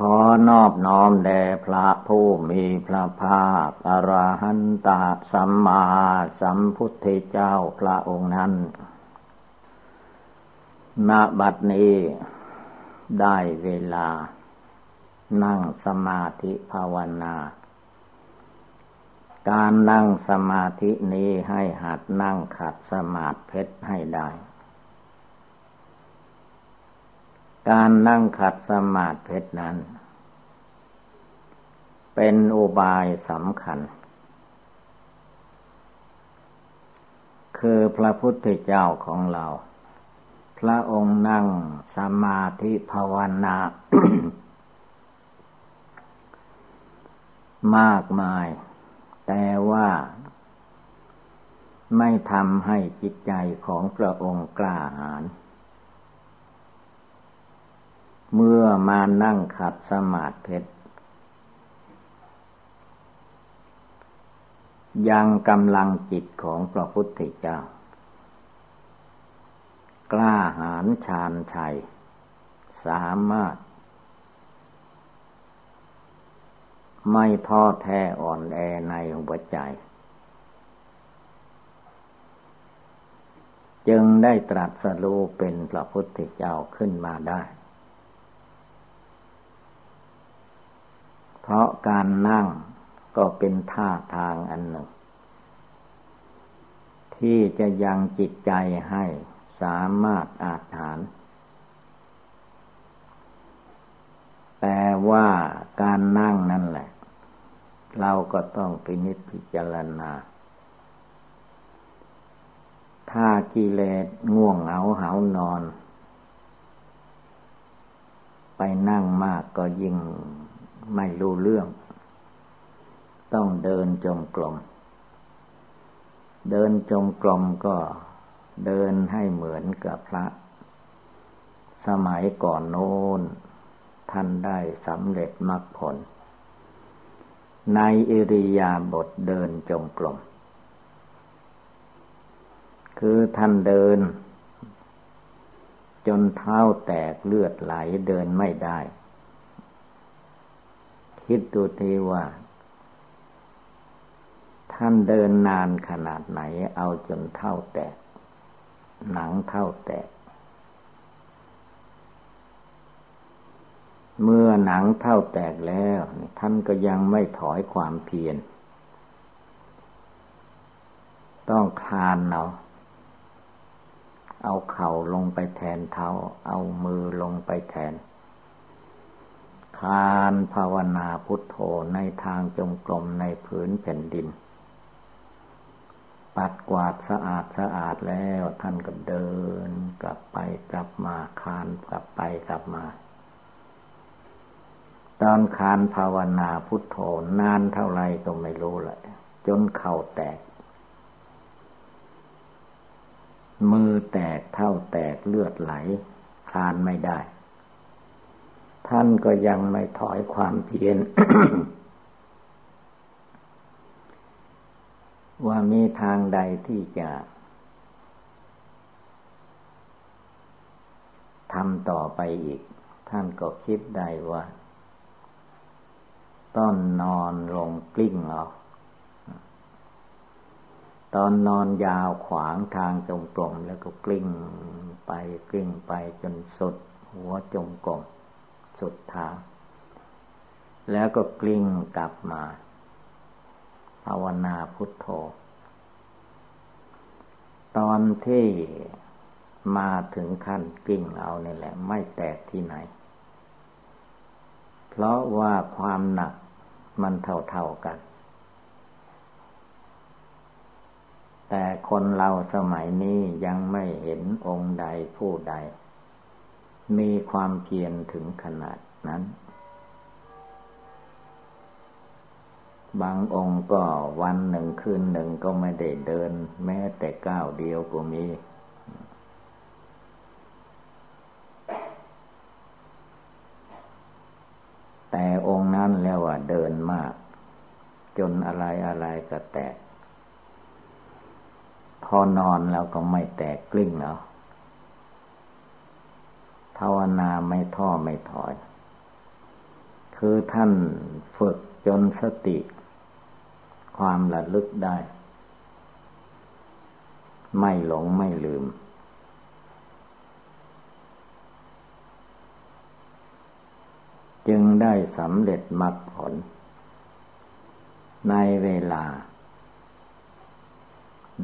ขอนอบน้อมแด่พระผู้มีพระภาคอรหันตสัมมาสัมพุทธเจ้าพระองค์นั้น ณ บัดนี้ได้เวลา นั่งสมาธิภาวนา การนั่งสมาธินี้ให้หัดนั่งขัดสมาธิเพชรให้ได้ การนั่งขัดสมาธิเพชรนั้น เป็นอุบายสำคัญ คือพระพุทธเจ้าของเรา พระองค์นั่งสมาธิภาวนา มากมาย แต่ว่าไม่ทำให้จิตใจของพระองค์กล้าหาญ เมื่อมานั่งขัดสมาธิยังกำลังจิตของพระพุทธเจ้า กล้าหาญชาญชัย สามารถ ไม่ท้อแท้อ่อนแอในหัวใจ จึงได้ตรัสรู้เป็นพระพุทธเจ้าขึ้นมาได้ เพราะการนั่งก็เป็นท่าทางอันหนึ่ง ที่จะยังจิตใจให้สามารถอาถาน แต่ว่าการนั่งนั่นแหละ เราก็ต้องพินิจพิจารณา ถ้ากิเลสง่วงเหงาเหานอน ไปนั่งมากก็ยิ่ง ไม่รู้เรื่อง ต้องเดินจงกรมเดินจงกรมก็เดินให้เหมือนกับพระ สมัยก่อนโน้น ท่านได้สำเร็จมรรคผล ในอิริยาบถเดินจงกรมคือท่านเดิน จนเท้าแตกเลือดไหลเดินไม่ได้ คิดดูทีว่า ท่านเดินนานขนาดไหน เอาจนเท่าแตก หนังเท่าแตก เมื่อหนังเท่าแตกแล้ว ท่านก็ยังไม่ถอยความเพียรต้องคานเอาเอาเข่าลงไปแทนเท้า เอามือลงไปแทน คานภาวนาพุทโธในทางจงกรมในผืนแผ่นดิน ปัดกวาดสะอาดสะอาดแล้วท่านก็เดิน กลับไปกลับมาคานกลับไปกลับมา ตอนคานภาวนาพุทโธนานเท่าไรก็ไม่รู้เลยจนเข่าแตก มือแตกเท่าแตกเลือดไหลคานไม่ได้ ท่านก็ยังไม่ถอยความเพียรว่ามีทางใดที่จะทำต่อไปอีก ท่านก็คิดได้ว่า ต้นนอนลงกลิ้งเอาตอนนอนยาวขวางทางจงกรมแล้วก็กลิ้งไปกลิ้งไปจนสุด หัวจงกรม สุดทางแล้วก็กลิ้งกลับมา ภาวนาพุทโธ ตอนที่มาถึงขั้นกลิ้งเอานี่แหละ ไม่แตกที่ไหน เพราะว่าความหนักมันเท่าๆกัน แต่คนเราสมัยนี้ยังไม่เห็นองค์ใดผู้ใด มีความเพียรถึงขนาดนั้น บางองค์ก็วันหนึ่งคืนหนึ่งก็ไม่ได้เดิน แม้แต่ก้าวเดียวก็มี แต่องค์นั้นแล้วว่าเดินมาก จนอะไรอะไรก็แตก พอนอนแล้วก็ไม่แตกกลิ้งแล้ว ภาวนาไม่ท้อไม่ถอย คือท่านฝึกจนสติ ความระลึกได้ ไม่หลงไม่ลืม จึงได้สำเร็จมรรคผล ในเวลา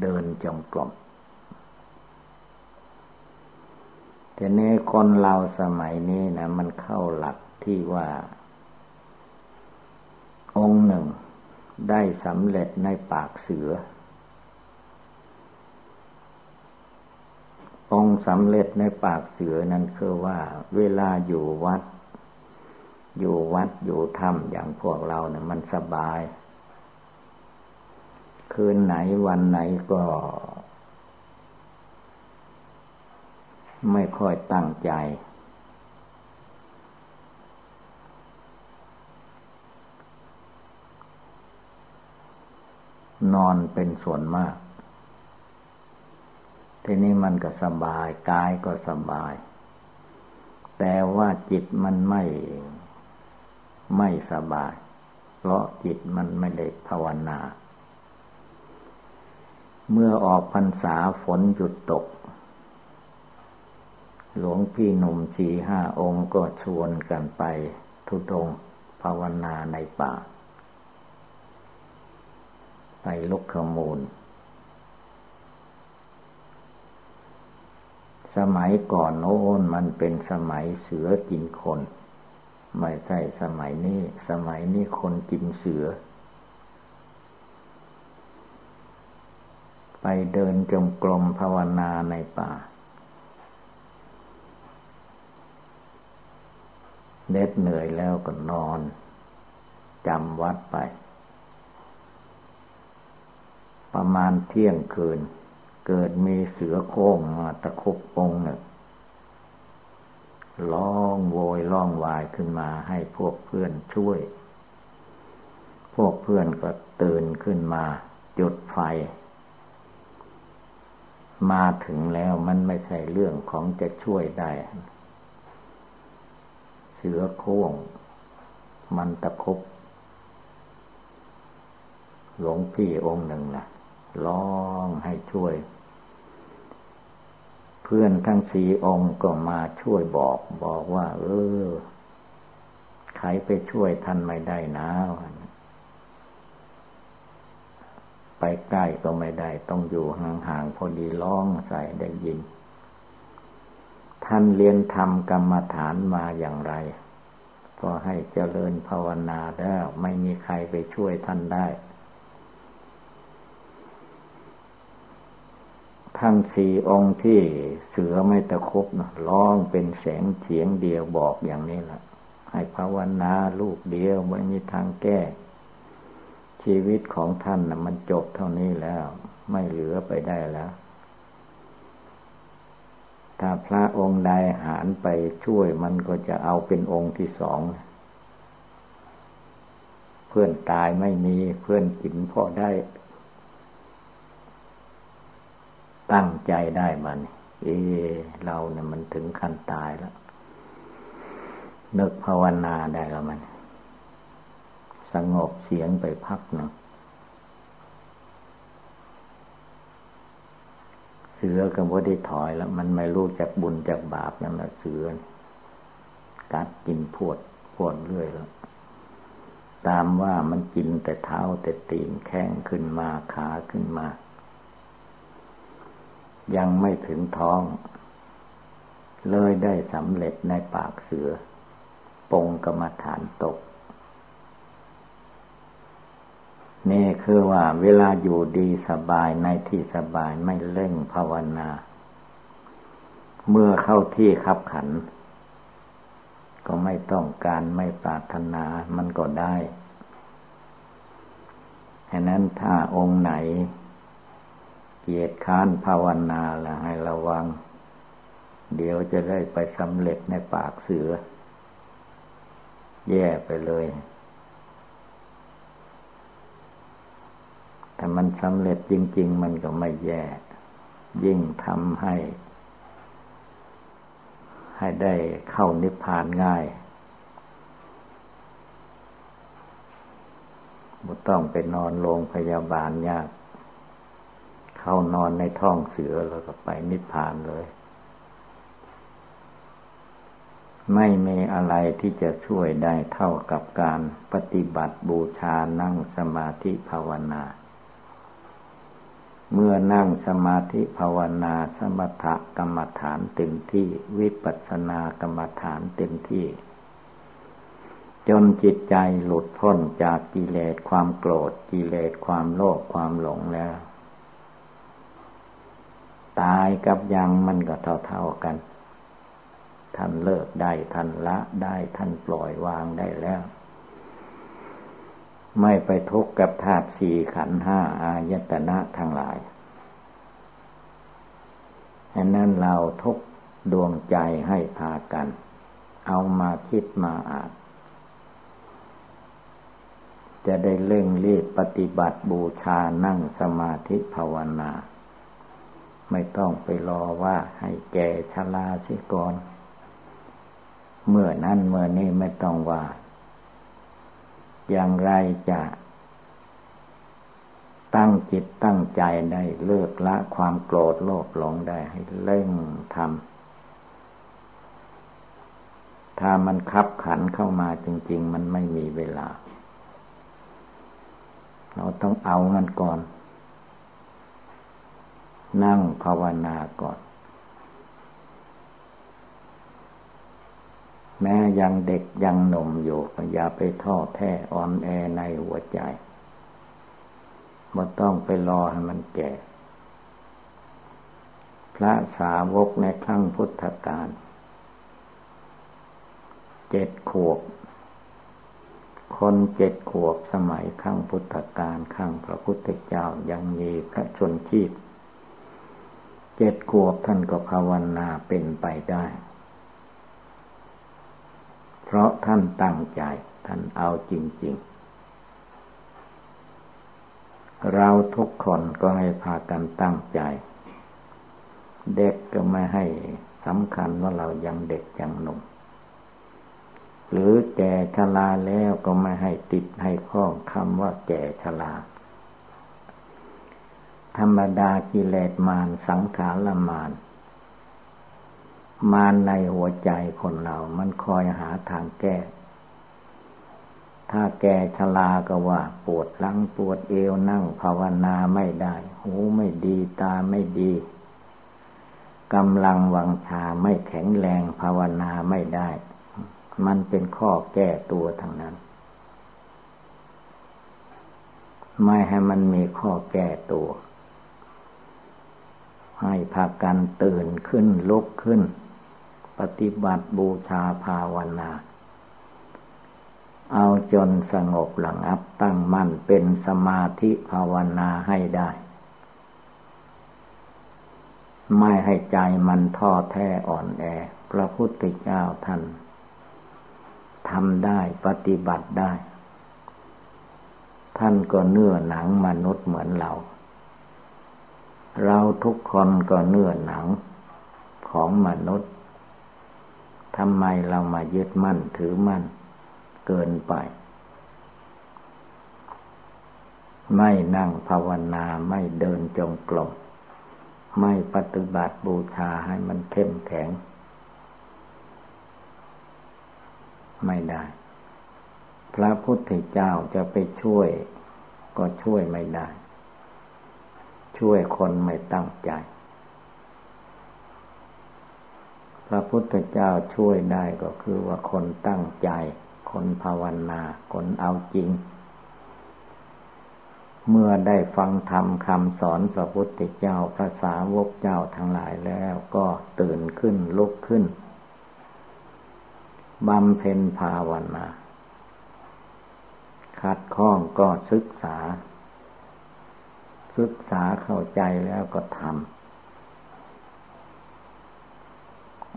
เดินจงกรม ทีนี้คนเราสมัยนี้นะมันเข้าหลักที่ว่า องค์หนึ่งได้สำเร็จในปากเสือ องค์สำเร็จในปากเสือนั้นคือว่า เวลาอยู่วัด อยู่วัดอยู่ถ้ำอย่างพวกเราเนะี่ยมันสบาย คืนไหนวันไหนก็ ไม่ค่อยตั้งใจ นอนเป็นส่วนมาก ทีนี้มันก็สบาย กายก็สบาย แต่ว่าจิตมันไม่ไม่สบาย เพราะจิตมันไม่ได้ภาวนา เมื่อออกพรรษาฝนหยุดตก หลวงพี่หนุ่มสี่ห้าองค์ก็ชวนกันไป ทุดงภาวนาในป่า ไปลุกขมูล สมัยก่อนโน้นมันเป็นสมัยเสือกินคน ไม่ใช่สมัยนี้ สมัยนี้คนกินเสือ ไปเดินจงกรมภาวนาในป่า เน็ดเหนื่อยแล้วก็นอนจำวัดไป ประมาณเที่ยงคืน เกิดมีเสือโค้งมาตะคุบองหนึ่งร้องโวยร้องวายขึ้นมาให้พวกเพื่อนช่วย พวกเพื่อนก็ตื่นขึ้นมาจุดไฟ มาถึงแล้วมันไม่ใช่เรื่องของจะช่วยได้ สือโค้ง มันตะคบหลวงพี่องค์หนึ่งนะร้องให้ช่วย เพื่อนทั้งสี่องค์ก็มาช่วยบอกบอกว่า เออใครไปช่วยท่านไม่ได้นะไปใกล้ก็ไม่ได้ ต้องอยู่ห่างๆพอดีร้องใส่ได้ยิน ท่านเรียนทำกรรมฐานมาอย่างไร ก็ให้เจริญภาวนาแล้วไม่มีใครไปช่วยท่านได้ ทั้งสี่องค์ที่เสือไม่ตะคบนะร้องเป็นแสงเสียงเดียวบอกอย่างนี้แหละให้ภาวนาลูกเดียวไม่มีทางแก้ ชีวิตของท่านนะมันจบเท่านี้แล้ว ไม่เหลือไปได้แล้ว ถ้าพระองค์ใดหารไปช่วยมันก็จะเอาเป็นองค์ที่สอง เพื่อนตายไม่มีเพื่อนกินพอได้ ตั้งใจได้มัน เอ เราเนี่ยมันถึงขั้นตายแล้วนึกภาวนาได้แล้วมัน สงบเสียงไปพักหนึ่ง สือก็บ่ได้ถอยแล้ว มันไม่รู้จักบุญจากบาปนั่นแหละเสือกัดกินพวดพวดเรื่อยแล้ว ตามว่ามันกินแต่เท้าแต่ตีนแข้งขึ้นมาขาขึ้นมา ยังไม่ถึงท้อง เลยได้สำเร็จในปากเสือ ปงกรรมฐานตก นี่คือว่าเวลาอยู่ดีสบายในที่สบายไม่เล่งภาวนา เมื่อเข้าที่ขับขัน ก็ไม่ต้องการไม่ปรารถนามันก็ได้ฉะนั้นถ้าองค์ไหน เกียรติค้านภาวนาละให้ระวัง เดี๋ยวจะได้ไปสำเร็จในปากเสือ แย่ไปเลย ถ้ามันสำเร็จจริง ๆ มันก็ไม่แย่ ยิ่งทำให้ ให้ได้เข้านิพพานง่ายบ่ต้องไปนอนโรงพยาบาลยาก เข้านอนในท้องเสือแล้วก็ไปนิพพานเลย ไม่มีอะไรที่จะช่วยได้เท่ากับการปฏิบัติบูชานั่งสมาธิภาวนา เมื่อนั่งสมาธิภาวนาสมถกรรมฐานเต็มที่ วิปัสสนากรรมฐานเต็มที่ จนจิตใจหลุดพ้นจากกิเลสความโกรธกิเลสความโลภความหลงแล้ว ตายกับยังมันก็เท่าๆกัน ท่านเลิกได้ท่านละได้ท่านปล่อยวางได้แล้ว ไม่ไปทุกข์กับธาตุสี่ขันห้าอายตนะทั้งหลายฉะนั้นเราทุกดวงใจให้พากัน เอามาคิดมาอ่าน จะได้เร่งรีบปฏิบัติบูชานั่งสมาธิภาวนา ไม่ต้องไปรอว่าให้แก่ชราสิก่อน เมื่อนั้นเมื่อนี้ไม่ต้องว่า อย่างไรจะตั้งจิตตั้งใจได้เลิกละความโกรธโลภหลงได้ให้เร่งทำถ้ามันคับขันเข้ามาจริง ๆ มันไม่มีเวลา เราต้องเอางันก่อน นั่งภาวนาก่อน แม้ยังเด็กยังหนุ่มอยู่ก็อย่าไปท้อแท้อ่อนแอในหัวใจไม่ต้องไปรอให้มันแก่ พระสาวกในครั้งพุทธกาลเจ็ดขวบ คนเจ็ดขวบสมัยขั้งพุทธกาลขั้งพระพุทธเจ้ายังมีพระชนชีพ เจ็ดขวบท่านก็ภาวนาเป็นไปได้ เพราะท่านตั้งใจ ท่านเอาจริง ๆ เราทุกคนก็ให้พากันตั้งใจ เด็กก็ไม่ให้สำคัญว่าเรายังเด็กยังหนุ่มหรือแก่ชราแล้วก็ไม่ให้ติดให้ข้องคำว่าแก่ชราธรรมดากิเลสมารสังขารมาร มารในหัวใจคนเรา มันคอยหาทางแก้ ถ้าแก่ชราก็ว่า ปวดหลังปวดเอวนั่งภาวนาไม่ได้ หูไม่ดีตาไม่ดีกำลังวังชาไม่แข็งแรงภาวนาไม่ได้ มันเป็นข้อแก้ตัวทางนั้น ไม่ให้มันมีข้อแก้ตัว ให้พากันตื่นขึ้นลุกขึ้น ปฏิบัติบูชาภาวนา เอาจนสงบหลังอับตั้งมั่นเป็นสมาธิภาวนาให้ได้ ไม่ให้ใจมันท้อแท้อ่อนแอ พระพุทธเจ้าท่านทำได้ปฏิบัติได้ ท่านก็เนื้อหนังมนุษย์เหมือนเรา เราทุกคนก็เนื้อหนังของมนุษย์ ทำไมเรามายึดมั่นถือมั่น เกินไป ไม่นั่งภาวนาไม่เดินจงกรมไม่ปฏิบัติบูชาให้มันเข้มแข็ง ไม่ได้ พระพุทธเจ้าจะไปช่วย ก็ช่วยไม่ได้ ช่วยคนไม่ตั้งใจ พ ระพุทธเจ้าช่วยได้ก็คือว่าคนตั้งใจ คนภาวนา คนเอาจริง เมื่อได้ฟังธรรมคำสอนพระพุทธเจ้าภาษาวกเจ้าทั้งหลายแล้วก็ตื่นขึ้นลุกขึ้นบำเพ็ญภาวนาขัดข้องก็ศึกษา ศึกษาเข้าใจแล้วก็ทำ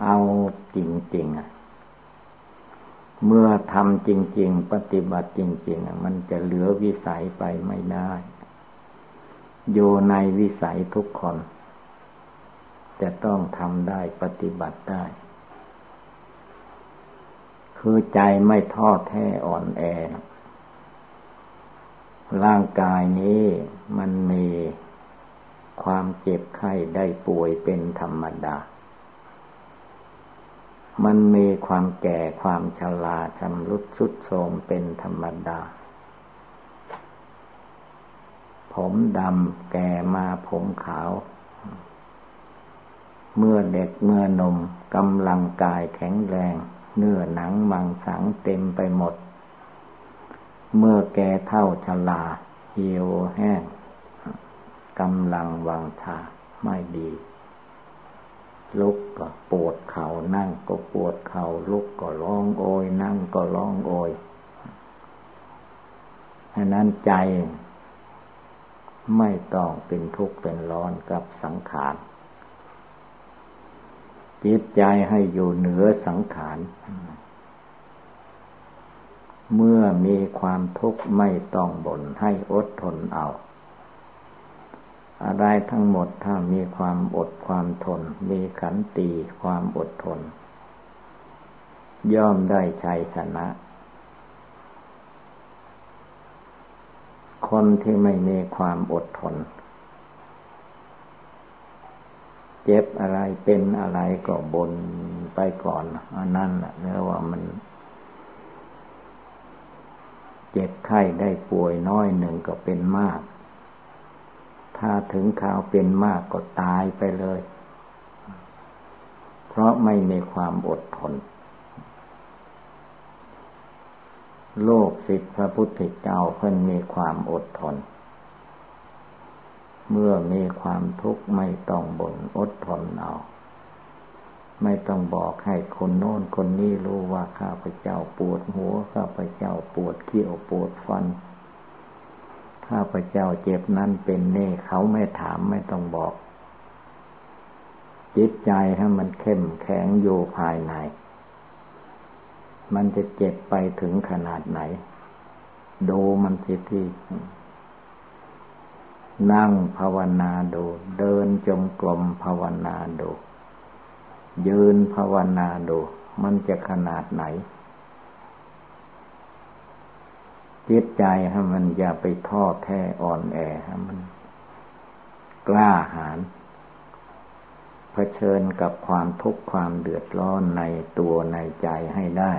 เอาจริงๆอะ เมื่อทำจริง ๆ ปฏิบัติจริงๆอะมันจะเหลือวิสัยไปไม่ได้ อยู่ในวิสัยทุกคน จะต้องทำได้ปฏิบัติได้ คือใจไม่ท้อแท้อ่อนแอ ร่างกายนี้มันมีความเจ็บไข้ได้ป่วยเป็นธรรมดา มันมีความแก่ความชราชำรุดสุดโทมเป็นธรรมดา ผมดำแก่มาผมขาว เมื่อเด็กเมื่อนมกำลังกายแข็งแรง เนื้อหนังมังสังเต็มไปหมด เมื่อแก่เท่าชราเหี่ยวแห้งกำลังวางชาไม่ดี ลุกก็ปวดเขา่านั่งก็ปวดเขา่าลุกก็ร้องโอยนั่งก็ร้องโอยฉะนั้นใจไม่ต้องเป็นทุกข์เป็นร้อนกับสังขาร จิตใจให้อยู่เหนือสังขาร เมื่อมีความทุกข์ไม่ต้องบ่นให้อดทนเอา อะไรทั้งหมดถ้ามีความอดความทน มีขันตีความอดทน ย่อมได้ชัยชนะ คนที่ไม่มีความอดทน เจ็บอะไรเป็นอะไรก็บนไปก่อนอันนั้นเรียกว่ามัน เจ็บไข้ได้ป่วยน้อยหนึ่งก็เป็นมาก ถ้าถึงข่าวเป็นมากก็ตายไปเลย เพราะไม่มีความอดทน โลกสิทธิพระพุทธเจ้าเพิ่นมีความอดทน เมื่อมีความทุกข์ไม่ต้องบ่นอดทนเอาไม่ต้องบอกให้คนโน้นคนนี้รู้ว่าข้าพเจ้าปวดหัวข้าพเจ้าปวดเขี้ยวปวดฟัน ข้าพเจ้าเจ็บนั้นเป็นเน่เขาไม่ถามไม่ต้องบอก จิตใจให้มันเข้มแข็งอยู่ภายใน มันจะเจ็บไปถึงขนาดไหน ดูมันสิที่นั่งภาวนาดู เดินจมกลมภาวนาดู ยืนภาวนาดู มันจะขนาดไหน จิตใจให้มันอย่าไปท้อแท้อ่อนแอให้มัน กล้าหาญเผชิญกับความทุกข์ความเดือดร้อนในตัวในใจให้ได้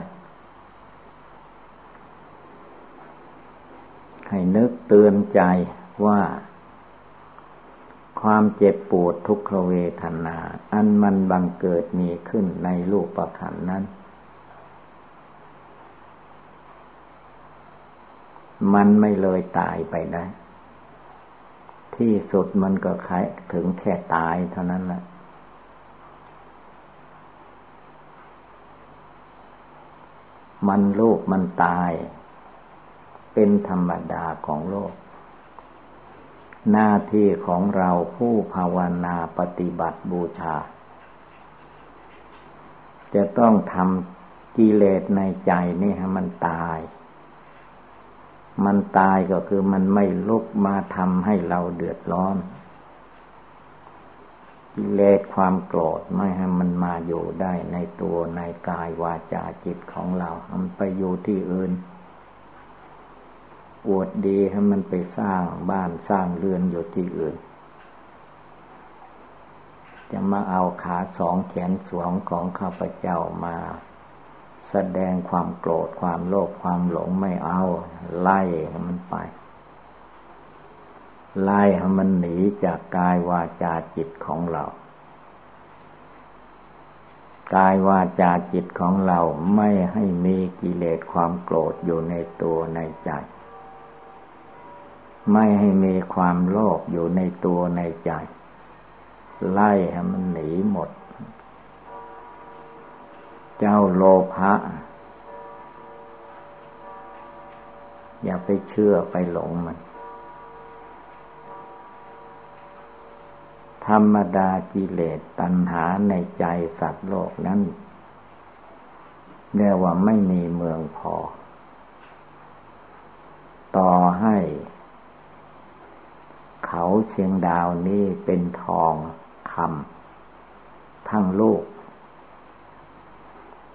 ให้นึกเตือนใจว่าความเจ็บปวดทุกขเวทนา อันมันบังเกิดมีขึ้นในรูปประขันนั้น มันไม่เลยตายไปได้ ที่สุดมันก็คถึงแค่ตายเท่านั้นแหละมันโลกมันตาย เป็นธรรมดาของโลก หน้าที่ของเราผู้ภาวนาปฏิบัติบูชา จะต้องทำกิเลสในใจนี่ให้มันตาย มันตายก็คือมันไม่ลุกมาทำให้เราเดือดร้อนกิเลสความโกรธไม่ให้มันมาอยู่ได้ในตัวในกายวาจาจิตของเรามันไปอยู่ที่อื่นอวดดีให้มันไปสร้างบ้านสร้างเรือนอยู่ที่อื่น จะมาเอาขาสองแขนสวงของข้าพเจ้ามา แสดงความโกรธความโลภความหลงไม่เอา ไล่ให้มันไป ไล่ให้มันหนีจากกายวาจาจิตของเรา กายวาจาจิตของเราไม่ให้มีกิเลสความโกรธอยู่ในตัวในใจ ไม่ให้มีความโลภอยู่ในตัวในใจ ไล่ให้มันหนีหมด เจ้าโลภะอย่าไปเชื่อไปหลงมัน ธรรมดากิเลสตัณหาในใจสัตว์โลกนั้นเรียกว่าไม่มีเมืองพอ ต่อให้ เขาเชียงดาวนี้เป็นทองคำทั้งลูก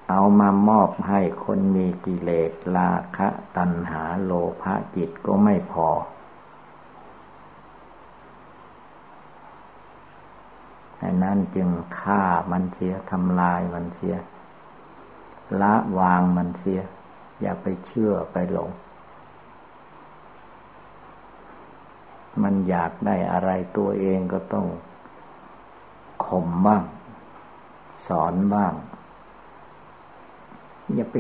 เอามามอบให้คนมีกิเลสราคะตัณหาโลภะจิตก็ไม่พออันนั้นจึงฆ่ามันเสียทำลายมันเสีย ละวางมันเสีย อย่าไปเชื่อไปหลง มันอยากได้อะไรตัวเองก็ต้องข่มบ้าง สอนบ้าง อย่าไป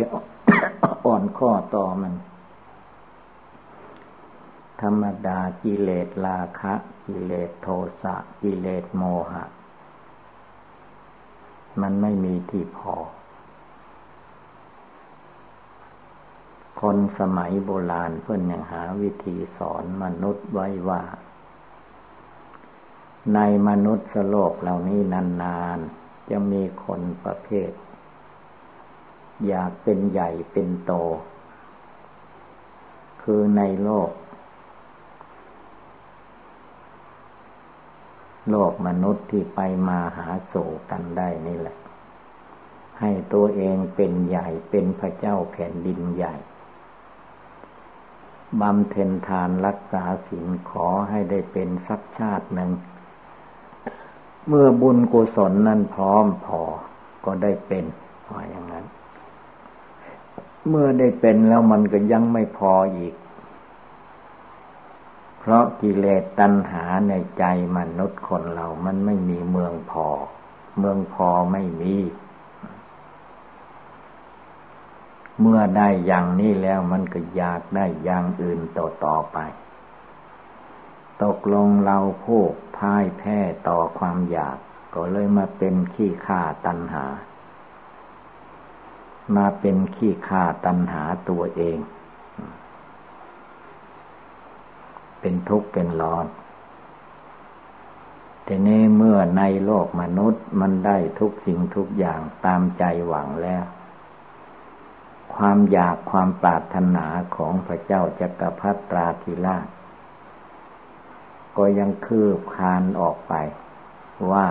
อ่อนข้อต่อมัน ธรรมดากิเลสราคะ กิเลสโทสะ กิเลสโมหะ มันไม่มีที่พอ คนสมัยโบราณเพื่อนยังหาวิธีสอนมนุษย์ไว้ว่า ในมนุษย์โลกเหล่านี้นานๆจะมีคนประเภท อยากเป็นใหญ่เป็นโต คือในโลก โลกมนุษย์ที่ไปมาหาสู่กันได้นี่แหละ ให้ตัวเองเป็นใหญ่เป็นพระเจ้าแผ่นดินใหญ่บำเพ็ญทานรักษาศีลขอให้ได้เป็นสักชาติหนึ่ง เมื่อบุญกุศลนั้นพร้อมพอก็ได้เป็นอย่างนั้น เมื่อได้เป็นแล้วมันก็ยังไม่พออีก เพราะกิเลสตัณหาในใจมนุษย์คนเรามันไม่มีเมืองพอ เมืองพอไม่มี เมื่อได้อย่างนี้แล้วมันก็อยากได้อย่างอื่นต่อต่อไป ตกลงเราผู้พ่ายแพ้ต่อความอยาก ก็เลยมาเป็นขี้ข่าตัณหา มาเป็นขี้ข่าตัณหาตัวเอง เป็นทุกข์เป็นร้อนแต่นี้เมื่อในโลกมนุษย์มันได้ทุกสิ่งทุกอย่างตามใจหวังแล้ว ความอยากความปรารถนาของพระเจ้าจักรพรรดิราธิราชก็ยังคืบคานออกไปว่า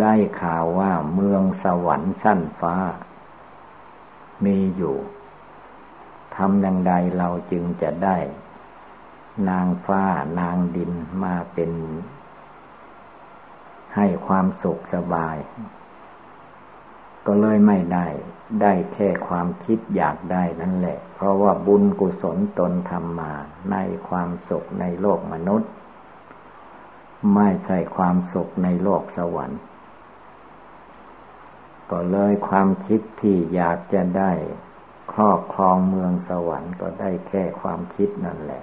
ได้ข่าวว่าเมืองสวรรค์สั้นฟ้า มีอยู่ทำอย่างใดเราจึงจะได้ นางฟ้านางดินมาเป็น ให้ความสุขสบาย ก็เลยไม่ได้ ได้แค่ความคิดอยากได้นั่นแหละ เพราะว่าบุญกุศลตนทำมาในความสุขในโลกมนุษย์ ไม่ใช่ความสุขในโลกสวรรค์ ก็เลยความคิดที่อยากจะได้ครอบครองเมืองสวรรค์ก็ได้แค่ความคิดนั่นแหละ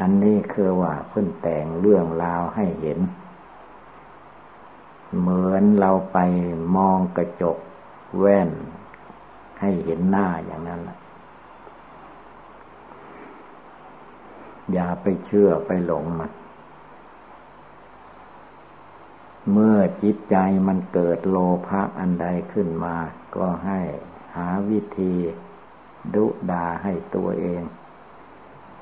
อันนี้คือว่าเพิ่นแต่งเรื่องราวให้เห็น เหมือนเราไปมองกระจกแว่น ให้เห็นหน้าอย่างนั้นแหละอย่าไปเชื่อไปหลงมัน เมื่อจิตใจมันเกิดโลภะอันใดขึ้นมา ก็ให้หาวิธี ดุดาให้ตัวเอง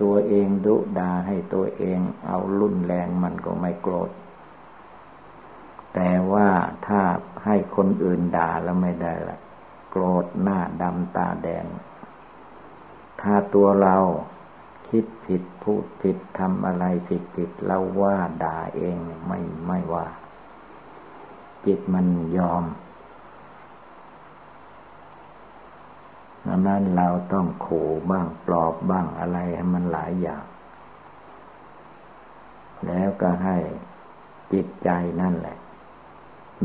ตัวเองดุดาให้ตัวเอง เอารุนแรงมันก็ไม่โกรธ แต่ว่าถ้าให้คนอื่นด่าแล้วไม่ได้ละโกรธหน้าดำตาแดง ถ้าตัวเราคิดผิดพูดผิดทำอะไรผิดผิดเราว่าด่าเองไม่ไม่ว่า จิตมันยอมดังนั้นเราต้องขู่บ้างปลอบบ้างอะไรให้มันหลายอย่าง แล้วก็ให้จิตใจนั่นแหละ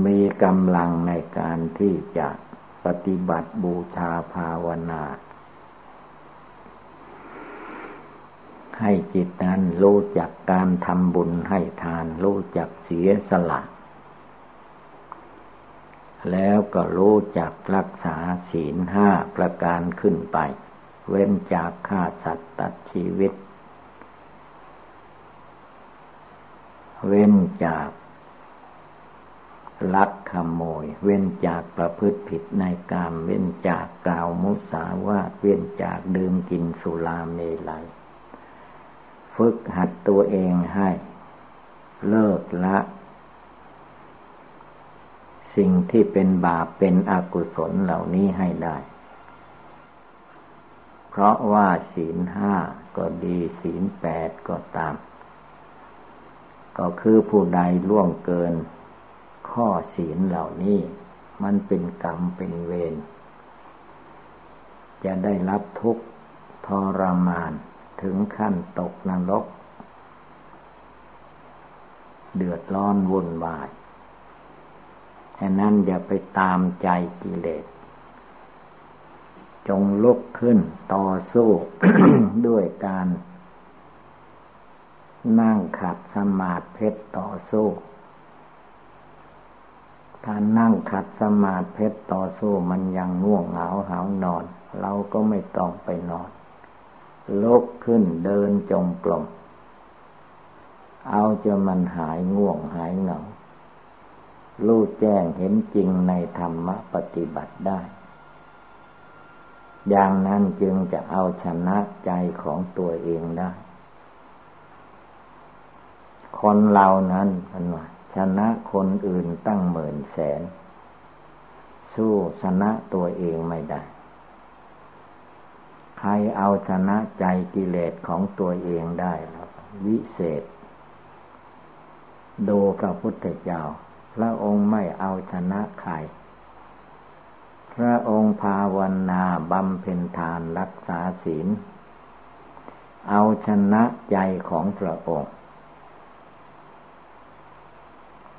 มีกำลังในการที่จะปฏิบัติบูชาภาวนา ให้จิตนั้นรู้จักการทำบุญให้ทาน รู้จักเสียสละ แล้วก็รู้จักรักษาศีลห้าประการขึ้นไป เว้นจากฆ่าสัตว์ตัดชีวิต เว้นจากลักขโมย เว้นจากประพฤติผิดในกาม เว้นจากกล่าวมุสาวาเว้นจากดื่มกินสุราเมลัย ฝึกหัดตัวเองให้ เลิกละ สิ่งที่เป็นบาปเป็นอกุศลเหล่านี้ให้ได้ เพราะว่าศีลห้าก็ดีศีลแปดก็ตาม ก็คือผู้ใดล่วงเกิน ข้อศีลเหล่านี้มันเป็นกรรมเป็นเวรจะได้รับทุกข์ทรมานถึงขั้นตกนรก เดือดร้อนวุ่นวาย ฉะนั้นอย่าไปตามใจกิเลส จงลุกขึ้นต่อสู้ด้วยการนั่งขัดสมาธิเพชรต่อสู้ถ้านั่งขัดสมาธิเพชรต่อสู้มันยังง่วงเหงาหานอน เราก็ไม่ต้องไปนอนลุกขึ้นเดินจงกรมเอาจะมันหายง่วงหายเหงา รู้แจ้งเห็นจริงในธรรมปฏิบัติได้ อย่างนั้นจึงจะเอาชนะใจของตัวเองได้ คนเรานั้นพันว่าชนะคนอื่นตั้งหมื่นแสน สู้ชนะตัวเองไม่ได้ ใครเอาชนะใจกิเลสของตัวเองได้แล้ววิเศษ ดูพระพุทธเจ้า พระองค์ไม่เอาชนะใคร พระองค์ภาวนาบำเพ็ญทานรักษาศีล เอาชนะใจของพระองค์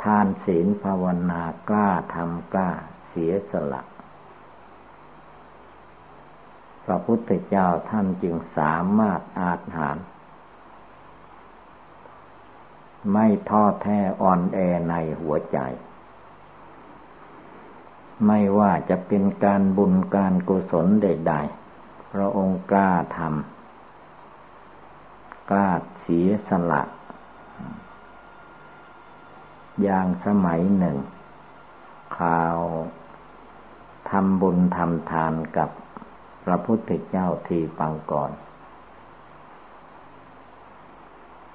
ทานศีลภาวนากล้าทำกล้าเสียสละพระพุทธเจ้าท่านจึงสามารถอาจหาร ไม่ท้อแท้อ่อนแอในหัวใจ ไม่ว่าจะเป็นการบุญการกุศลใดๆพระองค์กล้าทำกล้าเสียสละ อย่างสมัยหนึ่งข่าวทำบุญทำทานกับพระพุทธเจ้าทีปังก่อน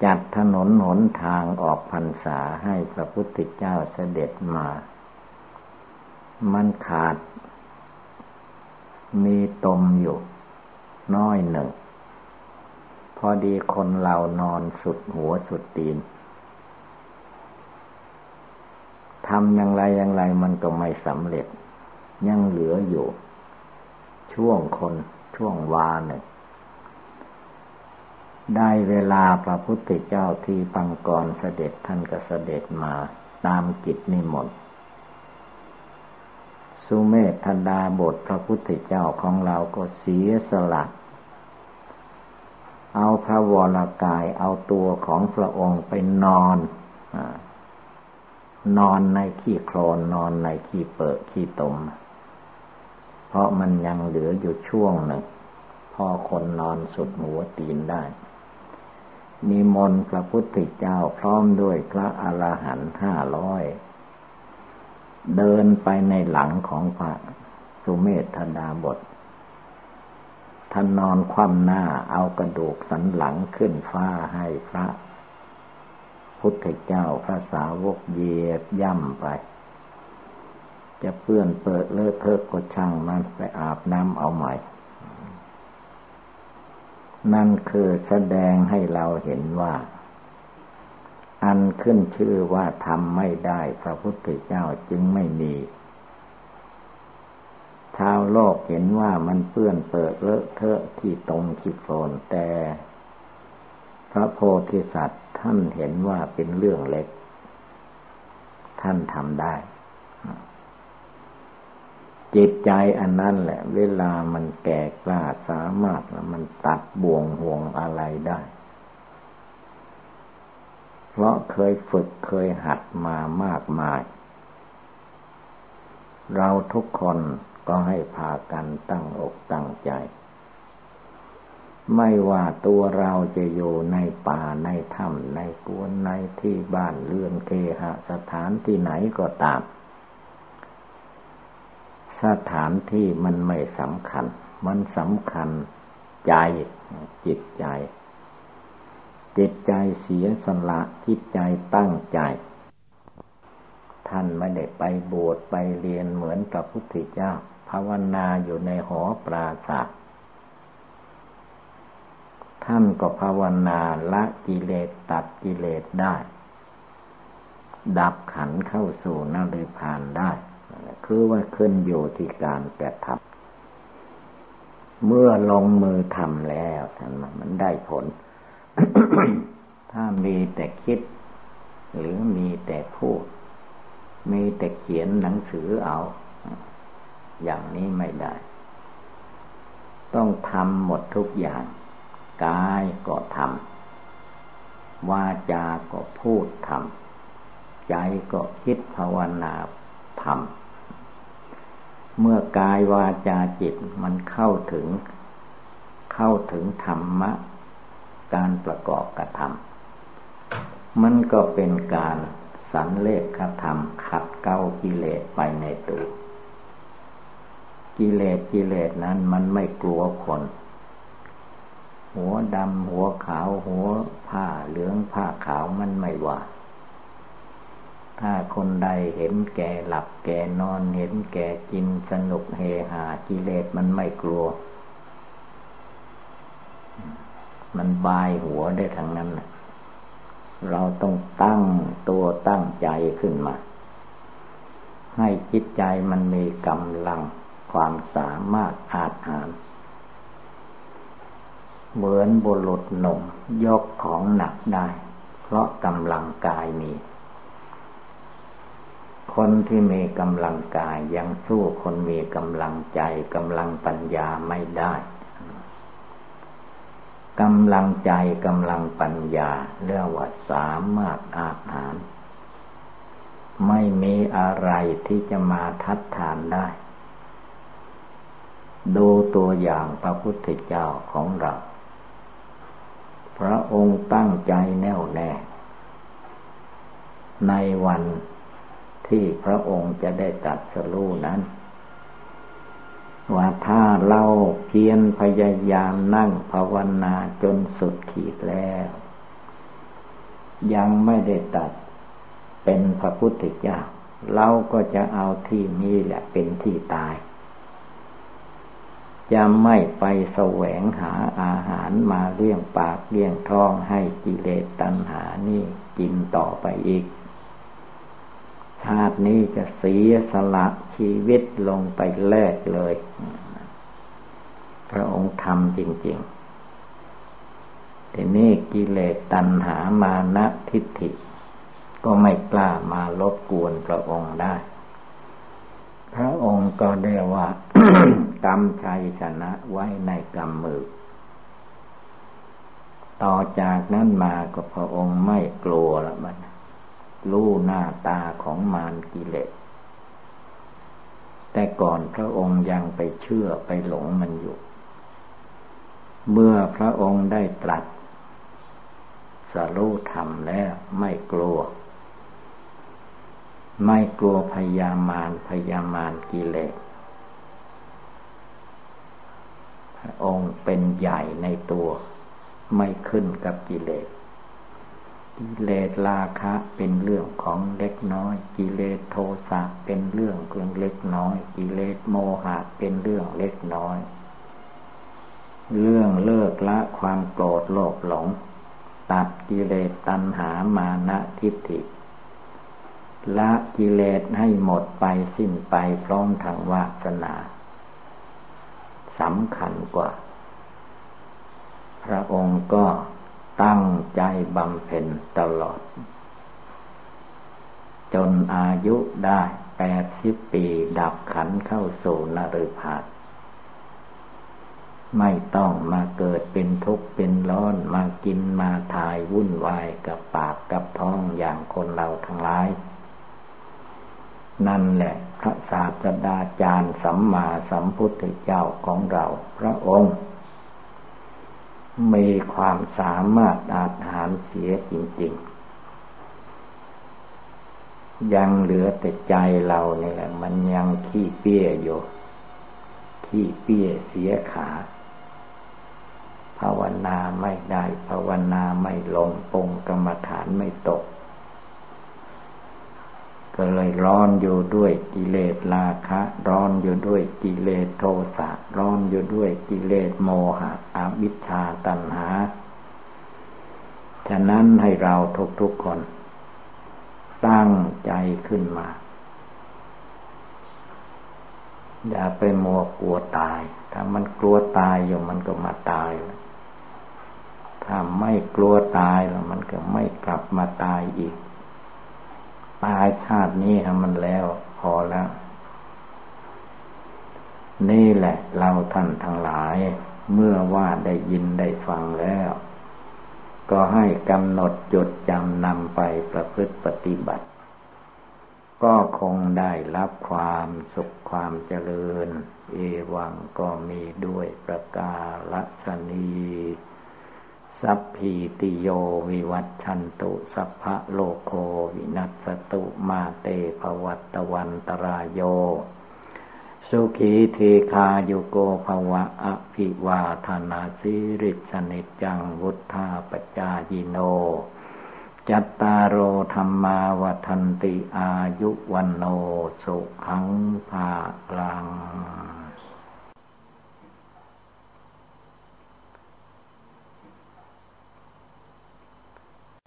จัดถนนหนทางออกพรรษาให้พระพุทธเจ้าเสด็จมา มันขาด มีตมอยู่ น้อยหนึ่ง พอดีคนเรานอนสุดหัวสุดตีนทำอย่างไรอย่างไรมันก็ไม่สำเร็จ ยังเหลืออยู่ ช่วงคนช่วงวาเนี่ย ได้เวลาพระพุทธเจ้าที่ปังกรเสด็จท่านก็เสด็จมาตามกิจนิมนต์สุเมธดาบทพระพุทธเจ้าของเราก็เสียสละเอาพระวรากายเอาตัวของพระองค์ไปนอนอนอนในขี้โคลนนอนในขี้เปิดขี้ตม เพราะมันยังเหลืออยู่ช่วงหนึ่งพอคนนอนสุดหัวตีนได้ มีมนพระพุทธเจ้าพร้อมด้วยพระอรหันต์ห้าร้อยเดินไปในหลังของพระสุเมธดาบทท่านนอนคว่ำหน้าเอากระดูกสันหลังขึ้นฟ้าให้พระ พุทธเจ้าพระสาวกเยียบย่ำไป จะเปื้อนเปิดเลอะเทอะก็ช่างมันไปอาบน้ำเอาใหม่ นั่นคือแสดงให้เราเห็นว่า อันขึ้นชื่อว่าทำไม่ได้ พระพุทธเจ้าจึงไม่มี ชาวโลกเห็นว่ามันเปื้อนเปิดเลอะเทอะที่ตรงที่โคนแต่ พระโพธิสัตว์ท่านเห็นว่าเป็นเรื่องเล็ก ท่านทำได้ จิตใจอันนั้นแหละ เวลามันแก่กล้าสามารถมันตัดบ่วงห่วงอะไรได้ เพราะเคยฝึกเคยหัดมามากมาย เราทุกคนก็ให้พากันตั้งอกตั้งใจ ไม่ว่าตัวเราจะอยู่ในป่าในถ้ำในกวนในที่บ้านเรือนเคหสถานที่ไหนก็ตาม สถานที่มันไม่สำคัญ มันสำคัญใจจิตใจ จิตใจเสียสละจิตใจตั้งใจ ท่านไม่ได้ไปบวชไปเรียนเหมือนพระพุทธเจ้า ภาวนาอยู่ในหอปราศาสท่านก็ภาวนาละกิเลสตัดกิเลสได้ ดับขันเข้าสู่นริพานได้ คือว่าขึ้นอยู่ที่การกระทำเมื่อลงมือทำแล้วท่านมันได้ผล ถ้ามีแต่คิด หรือมีแต่พูด มีแต่เขียนหนังสือเอา อย่างนี้ไม่ได้ ต้องทำหมดทุกอย่าง กายก็ทำวาจาก็พูดทำใจก็คิดภาวนาทำ เมื่อกายวาจาจิตมันเข้าถึง เข้าถึงธรรมะ การประกอบกระทำมันก็เป็นการสันเลขคธรรมขัดเก้ากิเลสไปในตัวกิเลสกิเลสนั้นมันไม่กลัวคน หัวดำหัวขาวหัวผ้าเหลืองผ้าขาวมันไม่ว่า ถ้าคนใดเห็นแก่หลับแก่นอนเห็นแก่กินสนุกเฮฮากิเลสมันไม่กลัว มันบายหัวได้ทั้งนั้นเราต้องตั้งตัวตั้งใจขึ้นมา ให้จิตใจมันมีกำลังความสามารถอาจหาร เหมือนบุรุษหนุ่มยกของหนักได้ เพราะกำลังกายมี คนที่มีกำลังกายยังสู้คนมีกำลังใจกำลังปัญญาไม่ได้กำลังใจกำลังปัญญาเรียกว่าสามารถอาหาร ไม่มีอะไรที่จะมาทัดทานได้ ดูตัวอย่างพระพุทธเจ้าของเรา พระองค์ตั้งใจแน่วแน่ ในวัน ที่พระองค์จะได้ตัดสรู้นั้น ว่าถ้าเราเพียรพยายามนั่งภาวนาจนสุดขีดแล้ว ยังไม่ได้ตัดเป็นพระพุทธเจ้าเราก็จะเอาที่นี้แหละเป็นที่ตาย จะไม่ไปแสวงหาอาหารมาเลี้ยงปากเลี้ยงท้องให้กิเลสตัณหานี่กินต่อไปอีก ชาตินี้จะเสียสละชีวิตลงไปแลกเลย พระองค์ทำจริงๆแต่นี่กิเลสตัณหามานะทิฏฐิ ก็ไม่กล้ามารบกวนพระองค์ได้ พระองค์ก็เรียกว่ากรรมชัยชนะไว้ในกำมือ ต่อจากนั้นมาก็พระองค์ไม่กลัวละมัน รู้หน้าตาของมารกิเลส แต่ก่อนพระองค์ยังไปเชื่อไปหลงมันอยู่ เมื่อพระองค์ได้ตรัสสรู้ธรรมแล้วไม่กลัว ไม่กลัวพยามารพยามารกิเลส พระองค์เป็นใหญ่ในตัว ไม่ขึ้นกับกิเลส กิเลสราคะเป็นเรื่องของเล็กน้อย กิเลสโทสะเป็นเรื่องเพียงเล็กน้อย กิเลสโมหะเป็นเรื่องเล็กน้อย เรื่องเลิกละความโกรธโลภหลง ตัดกิเลสตัณหามานะทิฏฐิ ละกิเลสให้หมดไปสิ้นไปพร้อมทางวาสนาสำคัญกว่า พระองค์ก็ ตั้งใจบำเพ็ญตลอด จนอายุได้แปดสิบปีดับขันเข้าสู่นรพานไม่ต้องมาเกิดเป็นทุกข์เป็นร้อนมากินมาทายวุ่นวายกับปากกับท้องอย่างคนเราทั้งหลาย นั่นแหละพระศาสดาจารย์สัมมาสัมพุทธเจ้าของเราพระองค์ มีความสามารถอาหารเสียจริง ๆ ยังเหลือแต่ใจเราเนี่ยมันยังขี้เปี้ยอยู่ ขี้เปี้ยเสียขา ภาวนาไม่ได้ ภาวนาไม่ลงปงกรรมฐานไม่ตก ก็เลยร้อนอยู่ด้วยกิเลสราคะ ร้อนอยู่ด้วยกิเลสโทสะร้อนอยู่ด้วยกิเลสโมหะอวิชชาตัณหา ฉะนั้นให้เราทุกๆคน ตั้งใจขึ้นมา อย่าไปมัวกลัวตาย ถ้ามันกลัวตายอยู่มันก็มาตาย ถ้าไม่กลัวตายแล้วมันก็ไม่กลับมาตายอีก ตายชาตินี้ทำมันแล้ว พอแล้ว นี่แหละเราท่านทั้งหลาย เมื่อว่าได้ยินได้ฟังแล้ว ก็ให้กำหนดจดจำนำไปประพฤติปฏิบัติ ก็คงได้รับความสุขความเจริญ เอวังก็มีด้วยประกาศนี สัพพีติโยวิวัตชันตุ สัพพะโลโควินัสตุมาเตภวัตวันตรายโย สุขีเทคาโยโกภวะอภิวาธนาสิริสนิจังวุธาปจายิโน จัตตารโอธรรมาวันติอายุวันโนสุขังภาลัง